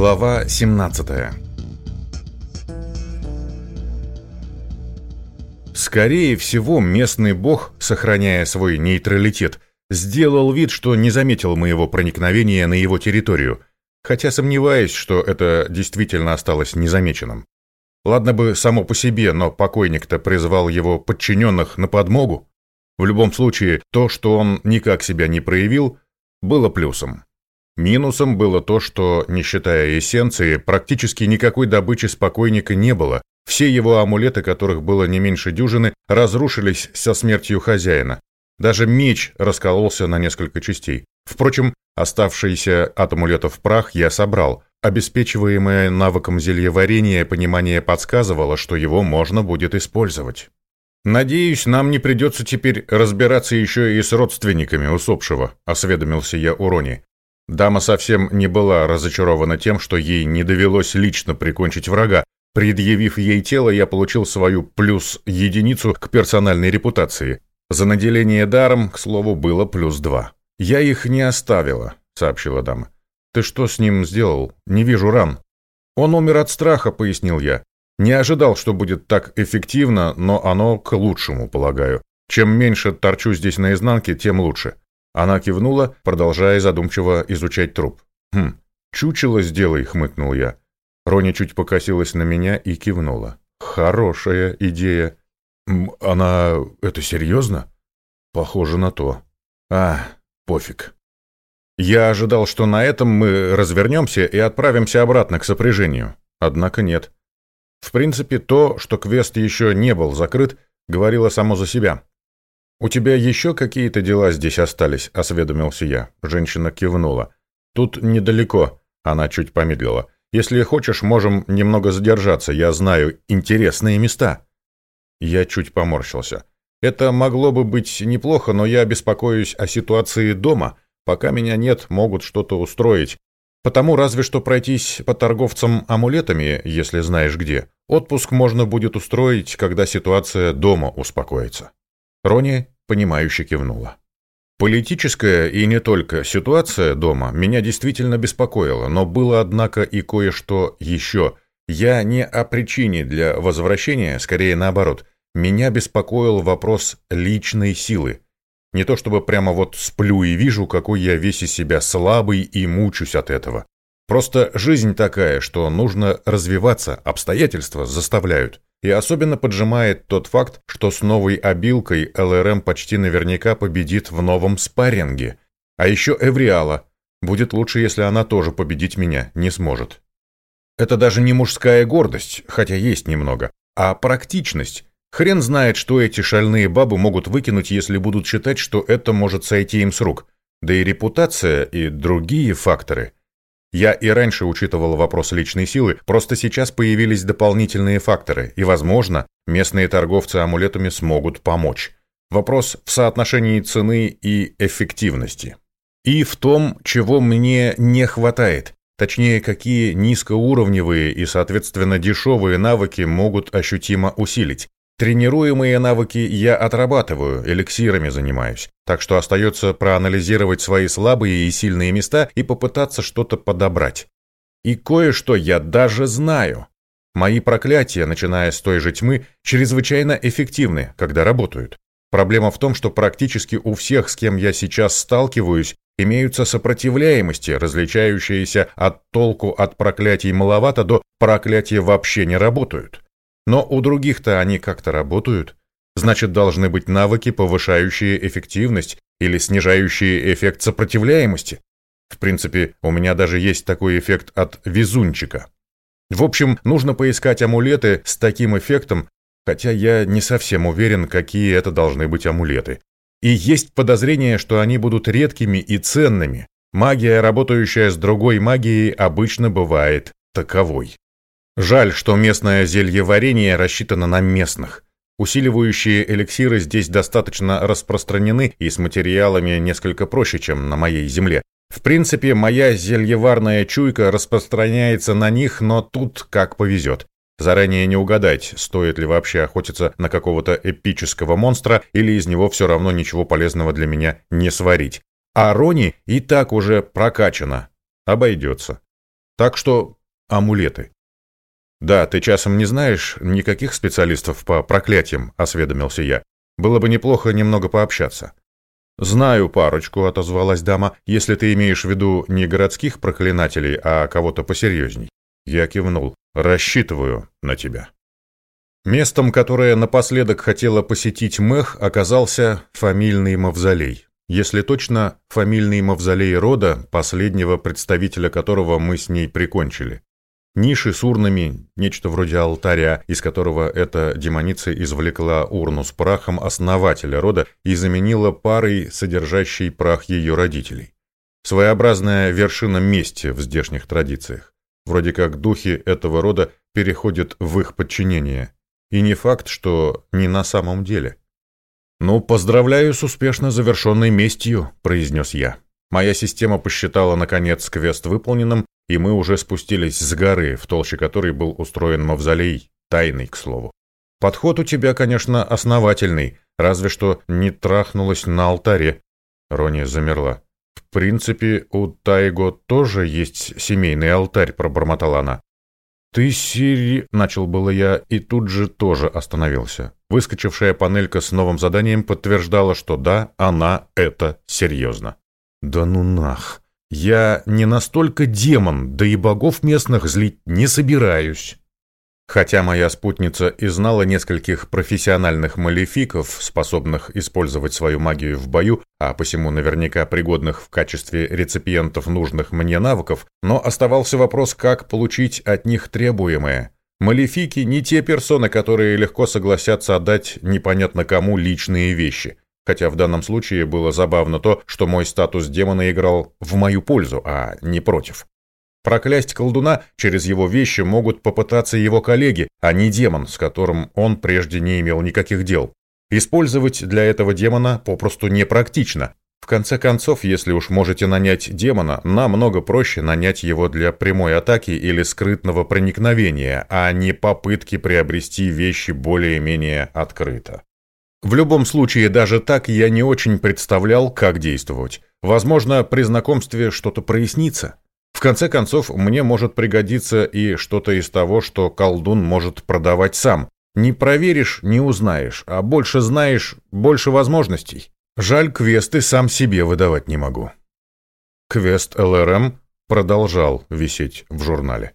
Глава 17 Скорее всего, местный бог, сохраняя свой нейтралитет, сделал вид, что не заметил моего проникновения на его территорию, хотя сомневаюсь, что это действительно осталось незамеченным. Ладно бы само по себе, но покойник-то призвал его подчиненных на подмогу. В любом случае, то, что он никак себя не проявил, было плюсом. Минусом было то, что, не считая эссенции, практически никакой добычи спокойника не было. Все его амулеты, которых было не меньше дюжины, разрушились со смертью хозяина. Даже меч раскололся на несколько частей. Впрочем, оставшийся от амулетов прах я собрал. Обеспечиваемое навыком зельеварения понимание подсказывало, что его можно будет использовать. «Надеюсь, нам не придется теперь разбираться еще и с родственниками усопшего», — осведомился я у Рони. Дама совсем не была разочарована тем, что ей не довелось лично прикончить врага. Предъявив ей тело, я получил свою плюс единицу к персональной репутации. За наделение даром, к слову, было плюс два. «Я их не оставила», — сообщила дама. «Ты что с ним сделал? Не вижу ран». «Он умер от страха», — пояснил я. «Не ожидал, что будет так эффективно, но оно к лучшему, полагаю. Чем меньше торчу здесь наизнанке, тем лучше. Она кивнула, продолжая задумчиво изучать труп. «Хм, чучело сделай», — хмыкнул я. Роня чуть покосилась на меня и кивнула. «Хорошая идея». «Она... это серьезно?» «Похоже на то». «А, пофиг». Я ожидал, что на этом мы развернемся и отправимся обратно к сопряжению. Однако нет. В принципе, то, что квест еще не был закрыт, говорило само за себя. «У тебя еще какие-то дела здесь остались?» – осведомился я. Женщина кивнула. «Тут недалеко», – она чуть помедлила. «Если хочешь, можем немного задержаться. Я знаю интересные места». Я чуть поморщился. «Это могло бы быть неплохо, но я беспокоюсь о ситуации дома. Пока меня нет, могут что-то устроить. Потому разве что пройтись по торговцам амулетами, если знаешь где. Отпуск можно будет устроить, когда ситуация дома успокоится». Рони, понимающе кивнула. Политическая и не только ситуация дома меня действительно беспокоила, но было, однако, и кое-что еще. Я не о причине для возвращения, скорее наоборот. Меня беспокоил вопрос личной силы. Не то чтобы прямо вот сплю и вижу, какой я весь из себя слабый и мучусь от этого. Просто жизнь такая, что нужно развиваться, обстоятельства заставляют. И особенно поджимает тот факт, что с новой обилкой ЛРМ почти наверняка победит в новом спарринге. А еще Эвриала. Будет лучше, если она тоже победить меня не сможет. Это даже не мужская гордость, хотя есть немного, а практичность. Хрен знает, что эти шальные бабы могут выкинуть, если будут считать, что это может сойти им с рук. Да и репутация, и другие факторы – я и раньше учитывал вопрос личной силы, просто сейчас появились дополнительные факторы, и, возможно, местные торговцы амулетами смогут помочь. Вопрос в соотношении цены и эффективности. И в том, чего мне не хватает. Точнее, какие низкоуровневые и, соответственно, дешевые навыки могут ощутимо усилить. Тренируемые навыки я отрабатываю, эликсирами занимаюсь, так что остается проанализировать свои слабые и сильные места и попытаться что-то подобрать. И кое-что я даже знаю. Мои проклятия, начиная с той же тьмы, чрезвычайно эффективны, когда работают. Проблема в том, что практически у всех, с кем я сейчас сталкиваюсь, имеются сопротивляемости, различающиеся от толку от проклятий маловато до проклятия вообще не работают. Но у других-то они как-то работают. Значит, должны быть навыки, повышающие эффективность или снижающие эффект сопротивляемости. В принципе, у меня даже есть такой эффект от везунчика. В общем, нужно поискать амулеты с таким эффектом, хотя я не совсем уверен, какие это должны быть амулеты. И есть подозрение, что они будут редкими и ценными. Магия, работающая с другой магией, обычно бывает таковой. Жаль, что местное зельеварение рассчитано на местных. Усиливающие эликсиры здесь достаточно распространены и с материалами несколько проще, чем на моей земле. В принципе, моя зельеварная чуйка распространяется на них, но тут как повезет. Заранее не угадать, стоит ли вообще охотиться на какого-то эпического монстра, или из него все равно ничего полезного для меня не сварить. А Рони и так уже прокачана. Обойдется. Так что амулеты. «Да, ты часом не знаешь никаких специалистов по проклятиям», — осведомился я. «Было бы неплохо немного пообщаться». «Знаю парочку», — отозвалась дама, «если ты имеешь в виду не городских проклинателей, а кого-то посерьезней». Я кивнул. «Рассчитываю на тебя». Местом, которое напоследок хотела посетить Мэх, оказался фамильный мавзолей. Если точно, фамильный мавзолей рода, последнего представителя которого мы с ней прикончили. Ниши с урнами, нечто вроде алтаря, из которого эта демоница извлекла урну с прахом основателя рода и заменила парой, содержащей прах ее родителей. Своеобразная вершина мести в здешних традициях. Вроде как духи этого рода переходят в их подчинение. И не факт, что не на самом деле. «Ну, поздравляю с успешно завершенной местью», — произнес я. Моя система посчитала, наконец, квест выполненным, и мы уже спустились с горы, в толще которой был устроен мавзолей, тайный, к слову. Подход у тебя, конечно, основательный, разве что не трахнулась на алтаре. Рони замерла. В принципе, у Тайго тоже есть семейный алтарь, пробормотала она. «Ты Сири...» — начал было я, и тут же тоже остановился. Выскочившая панелька с новым заданием подтверждала, что да, она это серьезно. «Да ну нах! Я не настолько демон, да и богов местных злить не собираюсь». Хотя моя спутница и знала нескольких профессиональных малефиков, способных использовать свою магию в бою, а посему наверняка пригодных в качестве реципиентов нужных мне навыков, но оставался вопрос, как получить от них требуемое. Малефики не те персоны, которые легко согласятся отдать непонятно кому личные вещи. Хотя в данном случае было забавно то, что мой статус демона играл в мою пользу, а не против. Проклясть колдуна через его вещи могут попытаться его коллеги, а не демон, с которым он прежде не имел никаких дел. Использовать для этого демона попросту непрактично. В конце концов, если уж можете нанять демона, намного проще нанять его для прямой атаки или скрытного проникновения, а не попытки приобрести вещи более-менее открыто. В любом случае, даже так я не очень представлял, как действовать. Возможно, при знакомстве что-то прояснится. В конце концов, мне может пригодиться и что-то из того, что колдун может продавать сам. Не проверишь – не узнаешь, а больше знаешь – больше возможностей. Жаль, квесты сам себе выдавать не могу. Квест ЛРМ продолжал висеть в журнале.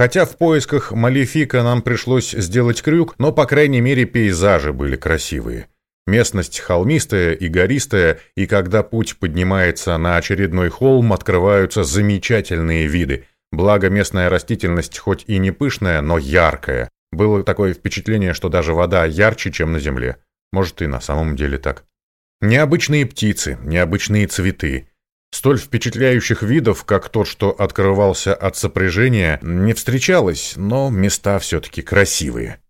Хотя в поисках Малефика нам пришлось сделать крюк, но, по крайней мере, пейзажи были красивые. Местность холмистая и гористая, и когда путь поднимается на очередной холм, открываются замечательные виды. Благо местная растительность хоть и не пышная, но яркая. Было такое впечатление, что даже вода ярче, чем на земле. Может и на самом деле так. Необычные птицы, необычные цветы. Столь впечатляющих видов, как тот, что открывался от сопряжения, не встречалось, но места все-таки красивые.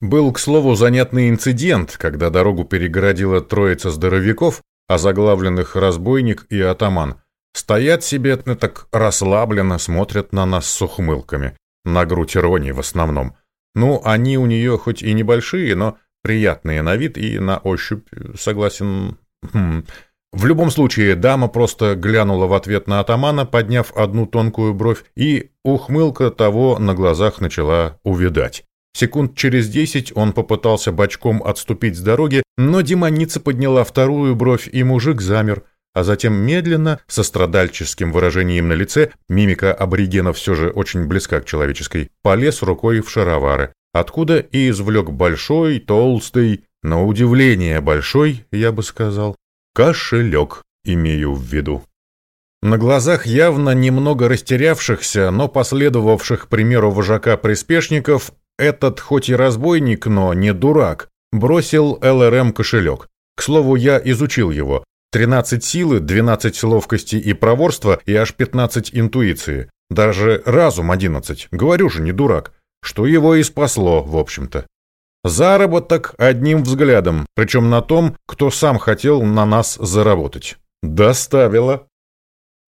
Был, к слову, занятный инцидент, когда дорогу перегородила троица здоровяков, озаглавленных разбойник и атаман. Стоят себе так расслабленно, смотрят на нас с ухмылками. На грудь иронии в основном. Ну, они у нее хоть и небольшие, но приятные на вид и на ощупь, согласен. Хм. В любом случае, дама просто глянула в ответ на атамана, подняв одну тонкую бровь, и ухмылка того на глазах начала увидать. Секунд через десять он попытался бочком отступить с дороги, но демоница подняла вторую бровь, и мужик замер. А затем медленно, со страдальческим выражением на лице, мимика аборигена все же очень близка к человеческой, полез рукой в шаровары, откуда и извлек большой, толстый, на удивление большой, я бы сказал, кошелек, имею в виду. На глазах явно немного растерявшихся, но последовавших примеру вожака приспешников, этот, хоть и разбойник, но не дурак, бросил ЛРМ кошелек. К слову, я изучил его. 13 силы, 12 ловкости и проворства и аж 15 интуиции. Даже разум 11. Говорю же, не дурак. Что его и спасло, в общем-то. Заработок одним взглядом, причем на том, кто сам хотел на нас заработать. Доставило.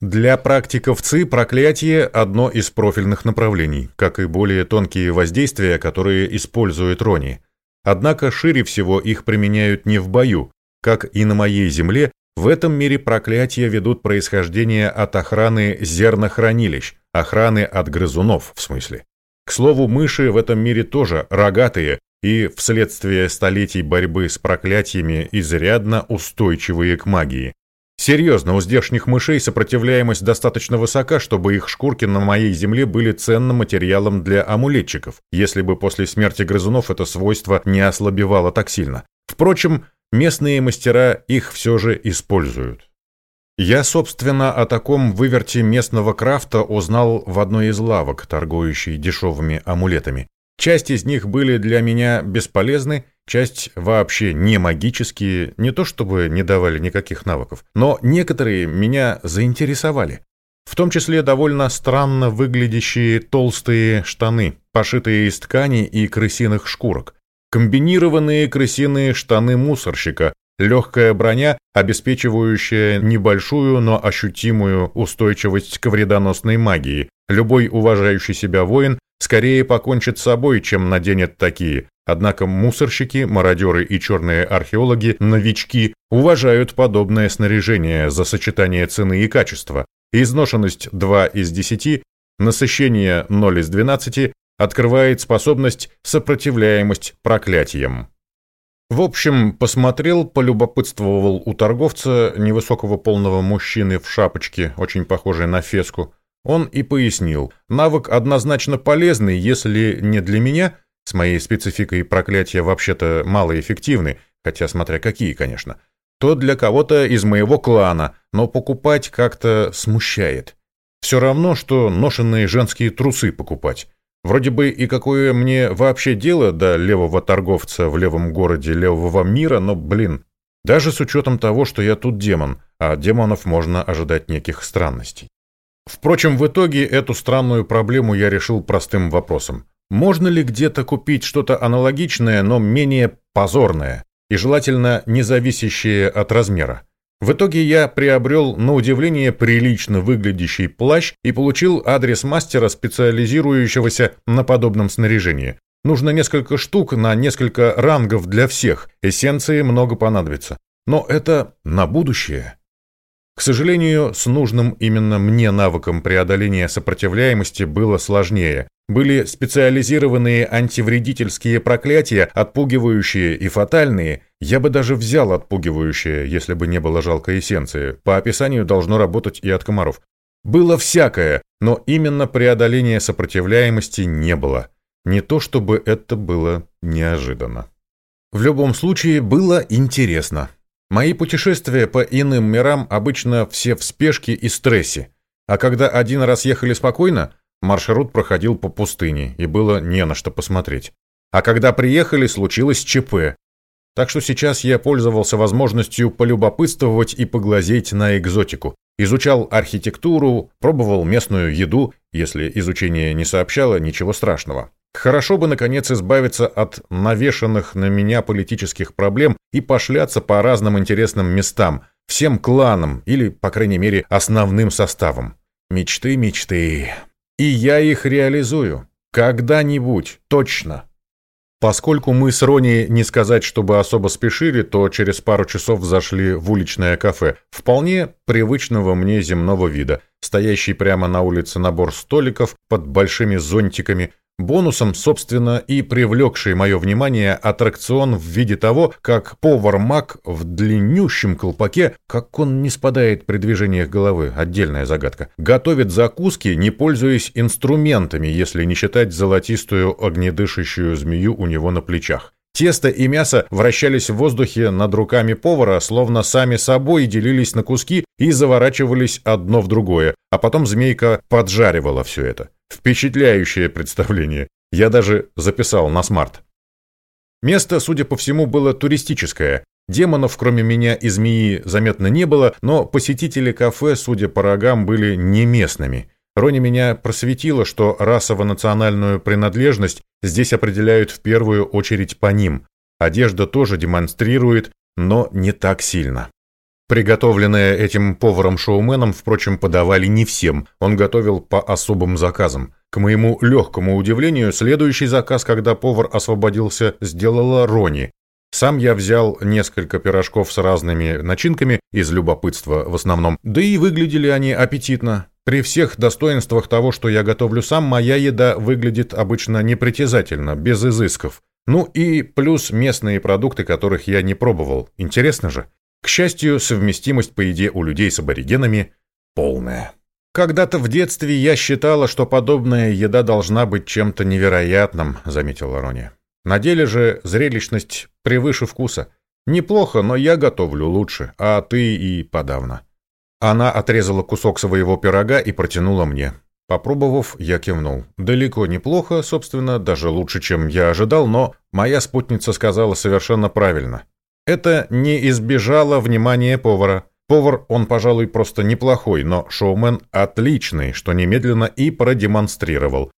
Для практиков ЦИ проклятие – одно из профильных направлений, как и более тонкие воздействия, которые использует Рони. Однако шире всего их применяют не в бою. Как и на моей земле, В этом мире проклятия ведут происхождение от охраны зернохранилищ, охраны от грызунов, в смысле. К слову, мыши в этом мире тоже рогатые и, вследствие столетий борьбы с проклятиями, изрядно устойчивые к магии. Серьезно, у здешних мышей сопротивляемость достаточно высока, чтобы их шкурки на моей земле были ценным материалом для амулетчиков, если бы после смерти грызунов это свойство не ослабевало так сильно. Впрочем, местные мастера их все же используют. Я, собственно, о таком выверте местного крафта узнал в одной из лавок, торгующей дешевыми амулетами. Часть из них были для меня бесполезны, часть вообще не магические, не то чтобы не давали никаких навыков, но некоторые меня заинтересовали. В том числе довольно странно выглядящие толстые штаны, пошитые из ткани и крысиных шкурок. Комбинированные крысиные штаны мусорщика, легкая броня, обеспечивающая небольшую, но ощутимую устойчивость к вредоносной магии. Любой уважающий себя воин скорее покончит с собой, чем наденет такие. Однако мусорщики, мародеры и черные археологи, новички, уважают подобное снаряжение за сочетание цены и качества. Изношенность 2 из 10, насыщение 0 из 12 открывает способность сопротивляемость проклятиям. В общем, посмотрел, полюбопытствовал у торговца невысокого полного мужчины в шапочке, очень похожей на феску, он и пояснил, навык однозначно полезный, если не для меня, с моей спецификой проклятия вообще-то малоэффективны, хотя смотря какие, конечно, то для кого-то из моего клана, но покупать как-то смущает. Все равно, что ношенные женские трусы покупать. Вроде бы и какое мне вообще дело до левого торговца в левом городе левого мира, но, блин, даже с учетом того, что я тут демон, а демонов можно ожидать неких странностей. Впрочем, в итоге эту странную проблему я решил простым вопросом. Можно ли где-то купить что-то аналогичное, но менее позорное, и желательно не зависящее от размера? В итоге я приобрел, на удивление, прилично выглядящий плащ и получил адрес мастера, специализирующегося на подобном снаряжении. Нужно несколько штук на несколько рангов для всех, эссенции много понадобится. Но это на будущее. К сожалению, с нужным именно мне навыком преодоления сопротивляемости было сложнее. Были специализированные антивредительские проклятия, отпугивающие и фатальные. Я бы даже взял отпугивающее, если бы не было жалко эссенции. По описанию должно работать и от комаров. Было всякое, но именно преодоления сопротивляемости не было. Не то чтобы это было неожиданно. В любом случае, было интересно. Мои путешествия по иным мирам обычно все в спешке и стрессе, а когда один раз ехали спокойно, маршрут проходил по пустыне, и было не на что посмотреть. А когда приехали, случилось ЧП. Так что сейчас я пользовался возможностью полюбопытствовать и поглазеть на экзотику. Изучал архитектуру, пробовал местную еду, если изучение не сообщало ничего страшного. Хорошо бы, наконец, избавиться от навешанных на меня политических проблем и пошляться по разным интересным местам, всем кланам или, по крайней мере, основным составам. Мечты, мечты. И я их реализую. Когда-нибудь, точно. Поскольку мы с Рони не сказать, чтобы особо спешили, то через пару часов зашли в уличное кафе, вполне привычного мне земного вида, стоящий прямо на улице набор столиков под большими зонтиками, Бонусом, собственно, и привлекший мое внимание аттракцион в виде того, как повар-маг в длиннющем колпаке, как он не спадает при движениях головы, отдельная загадка, готовит закуски, не пользуясь инструментами, если не считать золотистую огнедышащую змею у него на плечах. Тесто и мясо вращались в воздухе над руками повара, словно сами собой делились на куски и заворачивались одно в другое, а потом змейка поджаривала все это. Впечатляющее представление. Я даже записал на смарт. Место, судя по всему, было туристическое. Демонов, кроме меня и змеи, заметно не было, но посетители кафе, судя по рогам, были не местными. Рони меня просветила, что расово-национальную принадлежность здесь определяют в первую очередь по ним. Одежда тоже демонстрирует, но не так сильно. Приготовленное этим поваром-шоуменом, впрочем, подавали не всем. Он готовил по особым заказам. К моему легкому удивлению, следующий заказ, когда повар освободился, сделала Рони. Сам я взял несколько пирожков с разными начинками, из любопытства в основном, да и выглядели они аппетитно. При всех достоинствах того, что я готовлю сам, моя еда выглядит обычно непритязательно, без изысков. Ну и плюс местные продукты, которых я не пробовал. Интересно же. К счастью, совместимость по еде у людей с аборигенами полная. «Когда-то в детстве я считала, что подобная еда должна быть чем-то невероятным», — заметила Рони. «На деле же зрелищность превыше вкуса. Неплохо, но я готовлю лучше, а ты и подавно». Она отрезала кусок своего пирога и протянула мне. Попробовав, я кивнул. Далеко неплохо, собственно, даже лучше, чем я ожидал, но моя спутница сказала совершенно правильно. Это не избежало внимания повара. Повар, он, пожалуй, просто неплохой, но шоумен отличный, что немедленно и продемонстрировал.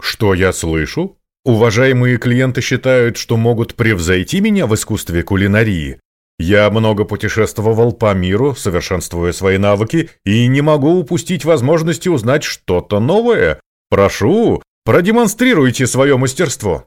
Что я слышу? Уважаемые клиенты считают, что могут превзойти меня в искусстве кулинарии. Я много путешествовал по миру, совершенствуя свои навыки, и не могу упустить возможности узнать что-то новое. Прошу, продемонстрируйте свое мастерство.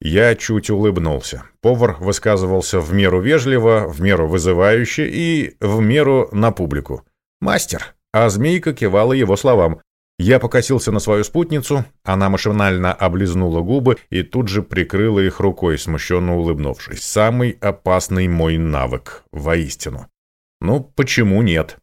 Я чуть улыбнулся. Повар высказывался в меру вежливо, в меру вызывающе и в меру на публику. «Мастер!» А змейка кивала его словам. Я покосился на свою спутницу, она машинально облизнула губы и тут же прикрыла их рукой, смущенно улыбнувшись. Самый опасный мой навык, воистину. Ну, почему нет?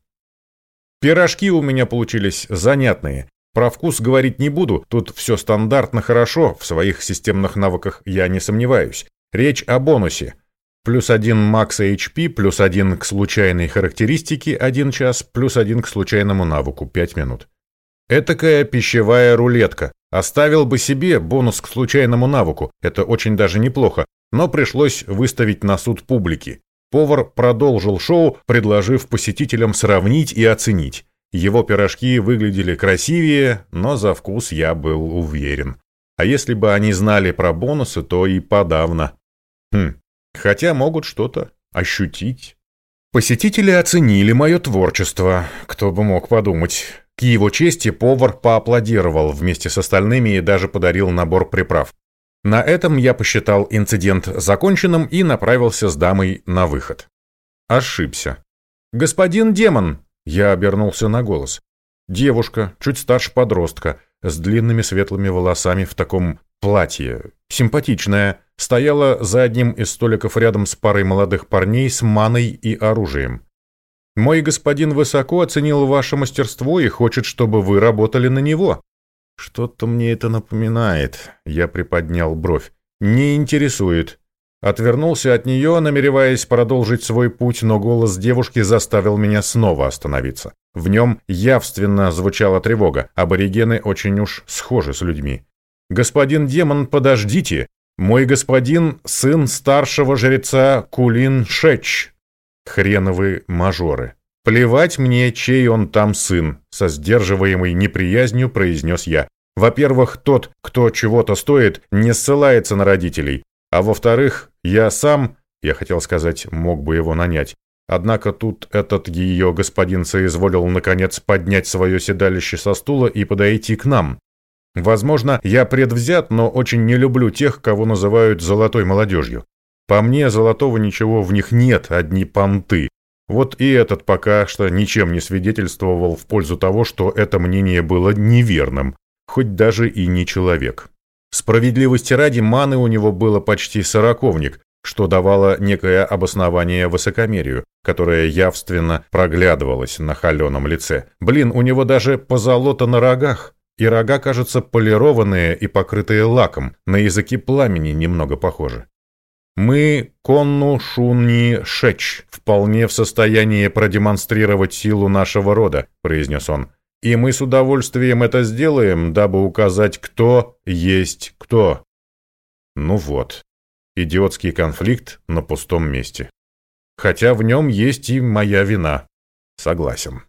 Пирожки у меня получились занятные. Про вкус говорить не буду, тут все стандартно хорошо, в своих системных навыках я не сомневаюсь. Речь о бонусе. Плюс один макс HP, плюс один к случайной характеристике 1 час, плюс один к случайному навыку 5 минут. Этакая пищевая рулетка. Оставил бы себе бонус к случайному навыку, это очень даже неплохо, но пришлось выставить на суд публики. Повар продолжил шоу, предложив посетителям сравнить и оценить. Его пирожки выглядели красивее, но за вкус я был уверен. А если бы они знали про бонусы, то и подавно. Хм, хотя могут что-то ощутить. Посетители оценили мое творчество, кто бы мог подумать. К его чести повар поаплодировал вместе с остальными и даже подарил набор приправ. На этом я посчитал инцидент законченным и направился с дамой на выход. Ошибся. «Господин демон!» Я обернулся на голос. Девушка, чуть старше подростка, с длинными светлыми волосами в таком платье, симпатичная, стояла за одним из столиков рядом с парой молодых парней с маной и оружием. Мой господин высоко оценил ваше мастерство и хочет, чтобы вы работали на него. Что-то мне это напоминает. Я приподнял бровь. Не интересует. Отвернулся от нее, намереваясь продолжить свой путь, но голос девушки заставил меня снова остановиться. В нем явственно звучала тревога. Аборигены очень уж схожи с людьми. «Господин демон, подождите! Мой господин — сын старшего жреца Кулин Шеч, Хреновы мажоры. Плевать мне, чей он там сын, со сдерживаемой неприязнью произнес я. Во-первых, тот, кто чего-то стоит, не ссылается на родителей. А во-вторых, я сам, я хотел сказать, мог бы его нанять. Однако тут этот ее господин соизволил наконец поднять свое седалище со стула и подойти к нам. Возможно, я предвзят, но очень не люблю тех, кого называют «золотой молодежью». По мне, золотого ничего в них нет, одни понты. Вот и этот пока что ничем не свидетельствовал в пользу того, что это мнение было неверным, хоть даже и не человек. Справедливости ради, маны у него было почти сороковник, что давало некое обоснование высокомерию, которое явственно проглядывалось на холеном лице. Блин, у него даже позолота на рогах, и рога, кажется, полированные и покрытые лаком, на языки пламени немного похожи. Мы, Конну Шунни Шеч, вполне в состоянии продемонстрировать силу нашего рода, произнес он. И мы с удовольствием это сделаем, дабы указать, кто есть кто. Ну вот, идиотский конфликт на пустом месте. Хотя в нем есть и моя вина. Согласен.